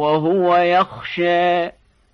وهو يخشى